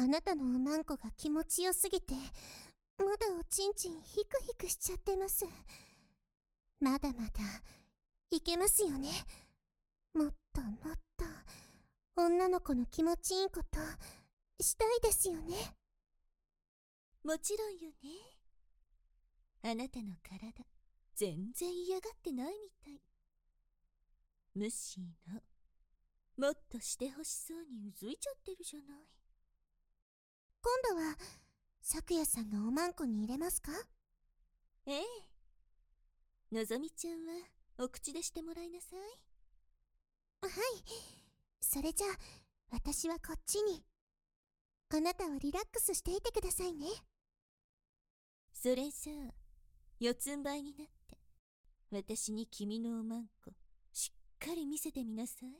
あなたのおまんこが気持ちよすぎてまだおちんちんヒクヒクしちゃってます。まだまだいけますよね。もっともっと女の子の気持ちいいことしたいですよね。もちろんよね。あなたの体全然嫌がってないみたい。むしろもっとしてほしそうにうずいちゃってるじゃない。今度は咲夜さんのおまんこに入れますか？ええ。のぞみちゃんはお口でしてもらいなさい。はい。それじゃあ私はこっちに。あなたはリラックスしていてくださいね。それじゃあ四つん這いになって私に君のおまんこしっかり見せてみなさい。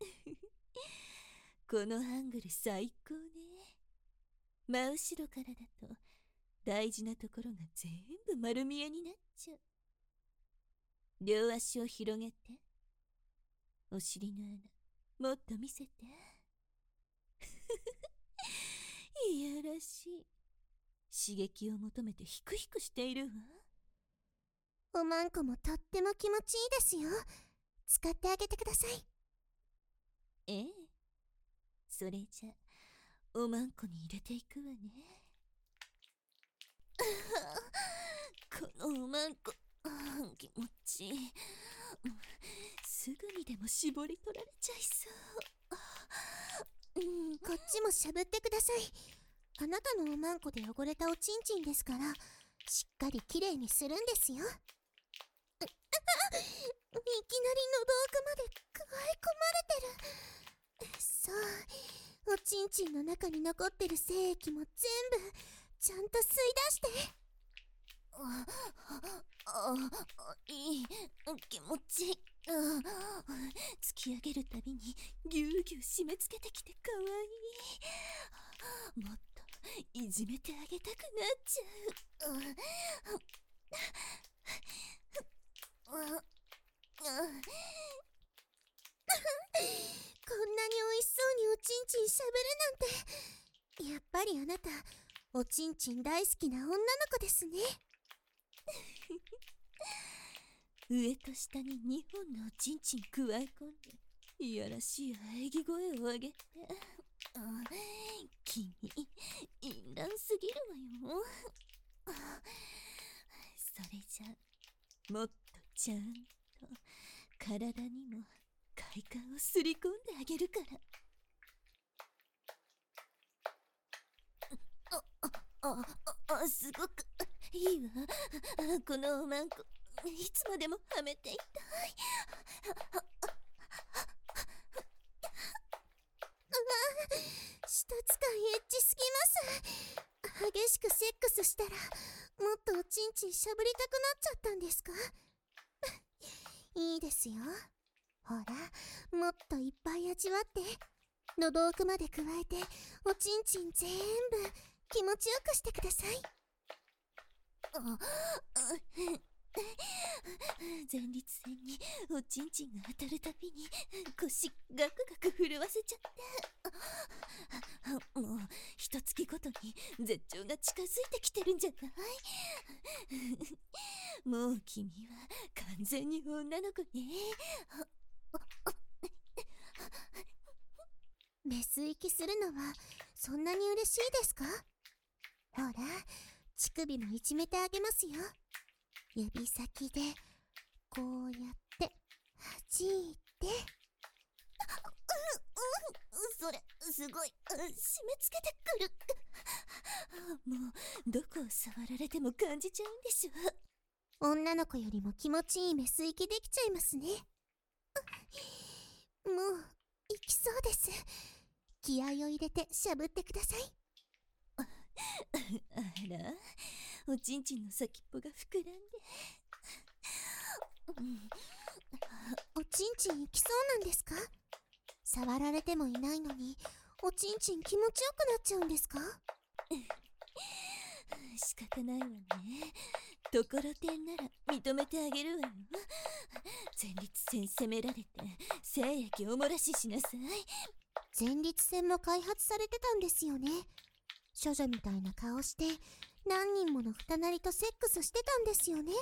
このアングル最高ね真後ろからだと大事なところが全部丸見えになっちゃう。両足を広げてお尻の穴もっと見せて。いやらしい。刺激を求めてヒクヒクしているわ。おまんこもとっても気持ちいいですよ。使ってあげてください。ええ。それじゃおまんこに入れていくわね。このおまんこ気持ちいい。すぐにでも絞り取られちゃいそう。うんこっちもしゃぶってください。あなたのおまんこで汚れたおちんちんですからしっかりきれいにするんですよ。いきなり喉奥までくわえ込まれてる。そう。おちんちんの中に残ってる精液も全部ちゃんと吸い出して。ああいい。気持ち。いい突き上げるたびにぎゅうぎゅう締め付けてきてかわいい。もっといじめてあげたくなっちゃう。こんなに美味しそうにおちんちんしゃべるなんて。やっぱりあなたおちんちん大好きな女の子ですね。上と下に2本のおちんちん加え込んでいやらしい喘ぎ声を上げて。君淫乱すぎるわよ。それじゃもっとちゃんと体にも快感をすり込んであげるからあああすごく。いいわ。このおまんこいつまでもはめていたい舌使いエッチすぎます激しくセックスしたらもっとおちんちんしゃぶりたくなっちゃったんですかいいですよほらもっといっぱい味わって喉奥まで加えておちんちん全部気持ちよくしてください。前立腺におちんちんが当たるたびに腰ガクガク震わせちゃってもう一月ごとに絶頂が近づいてきてるんじゃない。もう君は完全に女の子ね。メス息するのはそんなに嬉しいですか？ほら乳首もいじめてあげますよ。指先でこうやって弾いて。う、う、うそれすごい締め付けてくるもうどこを触られても感じちゃうんでしょ女の子よりも気持ちいいメス息できちゃいますねもう行きそうです気合を入れてしゃぶってくださいあらおちんちんの先っぽが膨らんで、おちんちん行きそうなんですか？触られてもいないのにおちんちん気持ちよくなっちゃうんですか？仕方ないわね。ところてんなら認めてあげるわよ。前立腺責められて精液おもらししなさい。前立腺も開発されてたんですよね。処女みたいな顔して何人もの二なりとセックスしてたんですよね。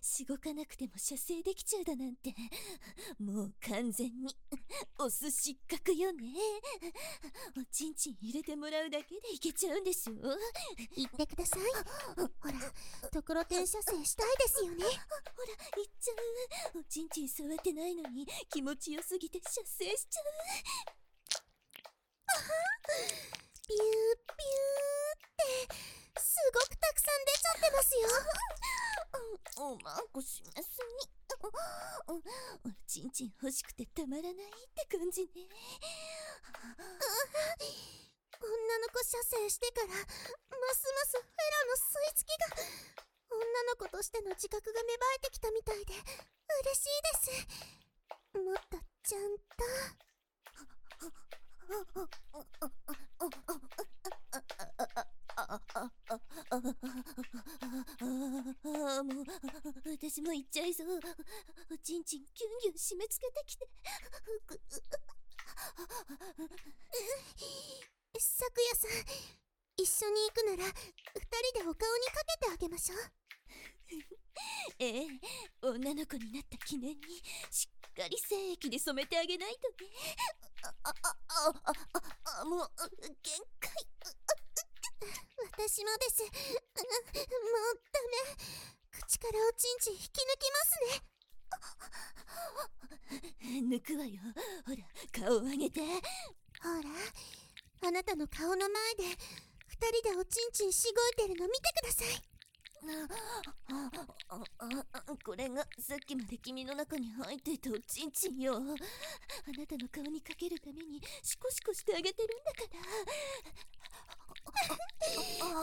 しごかなくても射精できちゃうだなんてもう完全にお寿司格よね。おちんちん入れてもらうだけでいけちゃうんでしょ言ってください。ほらところてん射精したいですよね。ほら行っちゃう。おちんちん触ってないのに気持ちよすぎて射精しちゃうビュービューってすごくたくさん出ちゃってますよ。おまんこしますにおちんちん欲しくてたまらないって感じね女の子射精してからますますフェラの吸い付きが女の子としての自覚が芽生えてきたみたいで嬉しいですもっとちゃんとあもう私も行っちゃいそうおちんちんギュンギュン締め付けてきて咲夜さん一緒に行くなら二人でお顔にかけてあげましょうええ女の子になった記念にしっかり精液で染めてあげないとねああああもう限界。私もですもうダメ口からおちんちん引き抜きますね抜くわよほら顔を上げてほらあなたの顔の前で二人でおちんちんしごいてるの見てくださいこれがさっきまで君の中に入っていたおちんちんよあなたの顔にかけるためにシコシコしてあげてるんだから今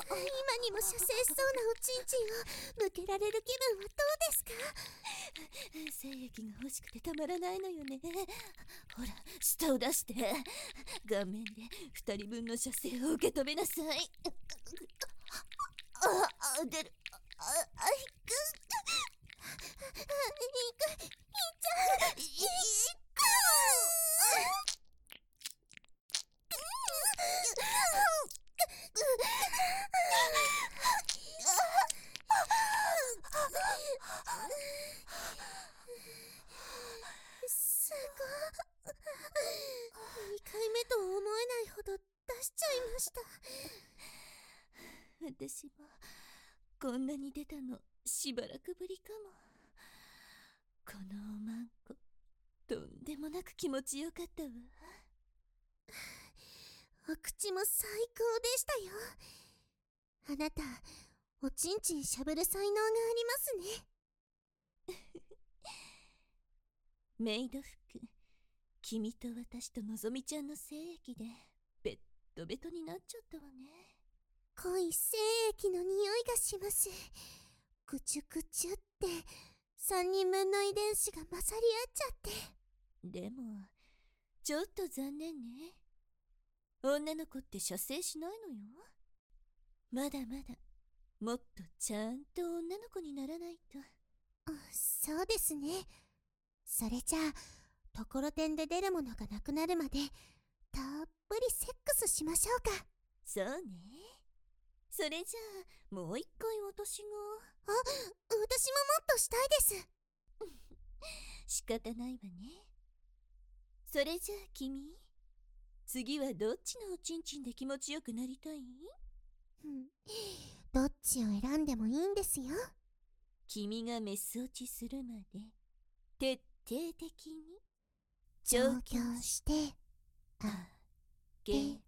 にも射精しそうなおちんちんを向けられる気分はどうですか精液が欲しくてたまらないのよねほら舌を出して顔面で二人分の射精を受け止めなさいああ出るすごい2回目と思えないほど出しちゃいました私もこんなに出たのしばらくぶりかも。このおまんことんでもなく気持ちよかったわ。お口も最高でしたよ。あなたおちんちんしゃぶる才能がありますね。メイド服君と私とのぞみちゃんの精液でベッドベトになっちゃったわね。濃い精液の匂いがします。ぐちゅぐちゅって3人分の遺伝子が混ざり合っちゃって。でもちょっと残念ね。女の子って射精しないのよ。まだまだもっとちゃんと女の子にならないと。あそうですね。それじゃあところてんで出るものがなくなるまでたっぷりセックスしましょうか。そうねそれじゃあもう一回私が。あ私ももっとしたいです。仕方ないわね。それじゃあ君次はどっちのおちんちんで気持ちよくなりたい？うん。どっちを選んでもいいんですよ。君がメス落ちするまで徹底的に上京してあげる